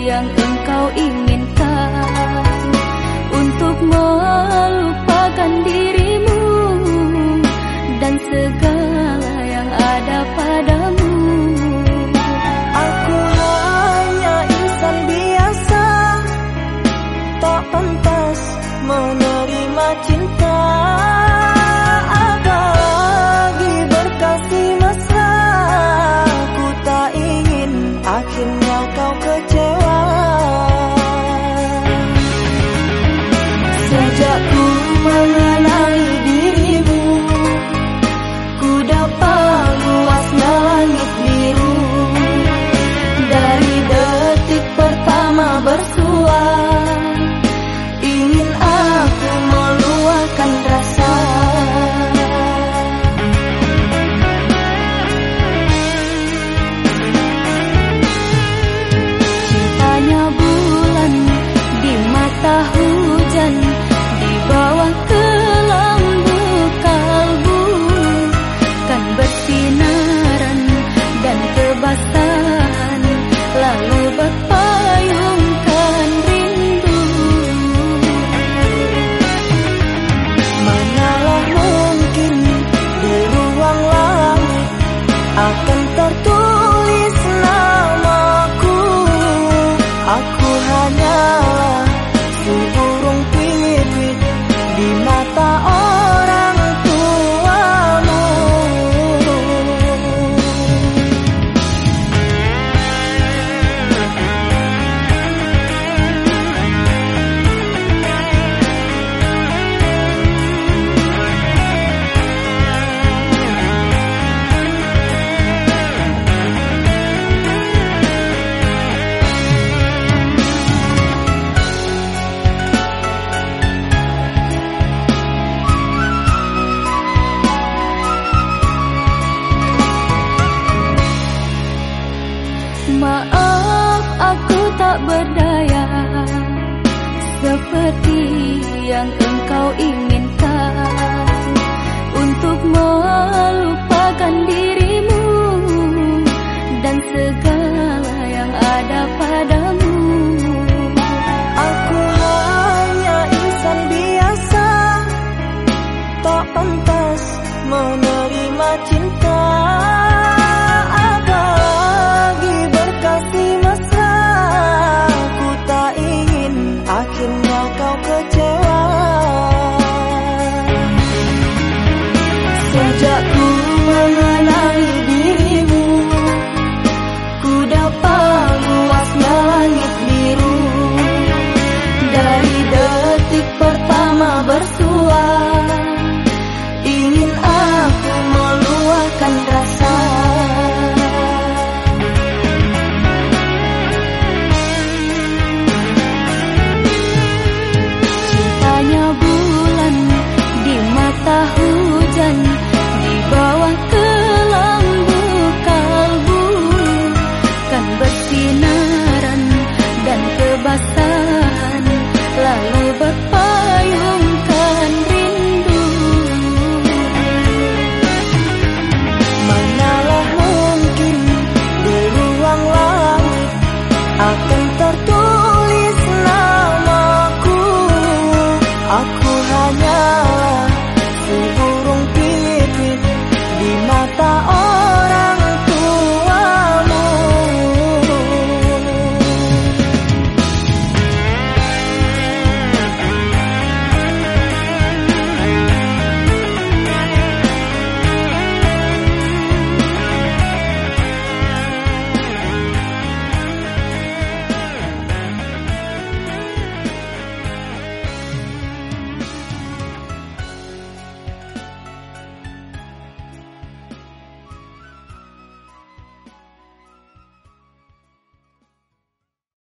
yang engkau inginkan Untuk melupakan dirimu Dan segala yang ada padamu. Aku hanya insan biasa Tak pantas menerima cinta. Akhirnya kau kecewa. apago yang engkau inginkan Untuk melupakan dirimu Dan segala yang ada padamu. Aku hanya insan biasa Tak pantas menerima cinta. Tình